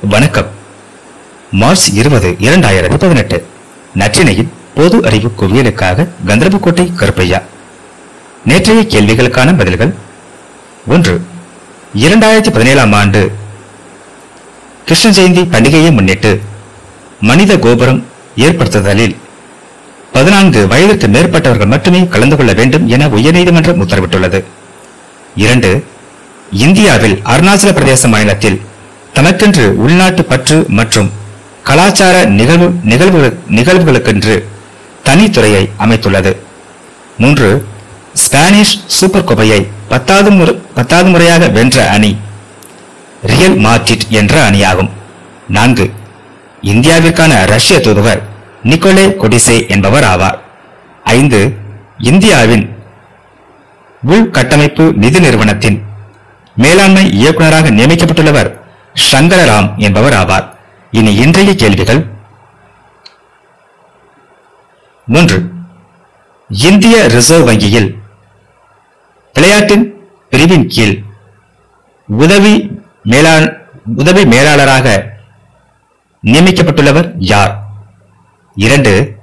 வணக்கம். மார்ச் இருபது இரண்டாயிரத்தி பதினெட்டு. நற்றினையின் பொது அறிவு குவியலுக்காக கந்தரபுக்கோட்டை கருப்பையா. நேற்றைய கேள்விகளுக்கான பதில்கள். ஒன்று இரண்டாயிரத்தி பதினேழாம் ஆண்டு கிருஷ்ண ஜெயந்தி பண்டிகையை முன்னிட்டு மனித கோபுரம் ஏற்படுத்துதலில் பதினான்கு வயதிற்கு மேற்பட்டவர்கள் மட்டுமே கலந்து கொள்ள வேண்டும் என உயர்நீதிமன்றம் உத்தரவிட்டுள்ளது. இரண்டு இந்தியாவில் அருணாச்சல பிரதேச மாநிலத்தில் தனக்கென்று உள்நாட்டு பற்று மற்றும் கலாச்சார நிகழ்வு நிகழ்வு நிகழ்வுகளுக்கென்று தனித்துறையை அமைத்துள்ளது. மூன்று ஸ்பானிஷ் சூப்பர் கோப்பையை பத்தாவது முறை பத்தாவது முறையாக வென்ற அணி ரியல் மார்டிட் என்ற அணியாகும். நான்கு இந்தியாவிற்கான ரஷ்ய தூதுவர் நிக்கோலே கொடிசே என்பவர் ஆவார். ஐந்து இந்தியாவின் உள்கட்டமைப்பு நிதி நிறுவனத்தின் மேலாண்மை இயக்குநராக நியமிக்கப்பட்டுள்ளவர் சங்கரராம் என்பவர் ஆவார் இனி இன்றைய கேள்விகள். மூன்று. இந்திய ரிசர்வ் வங்கியில் விளையாட்டின் பிரிவின் கீழ் உதவி மேலா உதவி மேலாளராக நியமிக்கப்பட்டுள்ளவர் யார்? இரண்டு.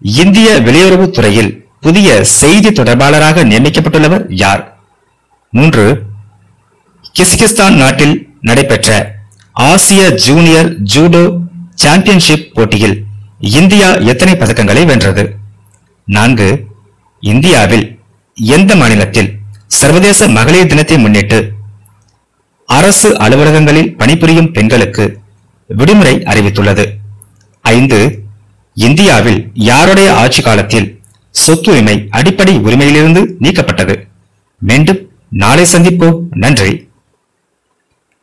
இந்திய வெளியுறவுத் துறையில் புதிய செய்தி தொடர்பாளராக நியமிக்கப்பட்டுள்ளவர் யார்? மூன்று. கிஸ்கிஸ்தான் நாட்டில் நடைபெற்ற ஆசிய ஜூனியர் ஜூடோ சாம்பியன்ஷிப் போட்டியில் இந்தியா எத்தனை பதக்கங்களை வென்றது? நான்கு இந்தியாவில் எந்த மாநிலத்தில் சர்வதேச மகளிர் தினத்தை முன்னிட்டு அரசு அலுவலகங்களில் பணிபுரியும் பெண்களுக்கு விடுமுறை அறிவித்துள்ளது? ஐந்து இந்தியாவில் யாருடைய ஆட்சி காலத்தில் சொத்துரிமை அடிப்படை உரிமையிலிருந்து நீக்கப்பட்டது? மீண்டும் நாளை சந்திப்போம். நன்றி.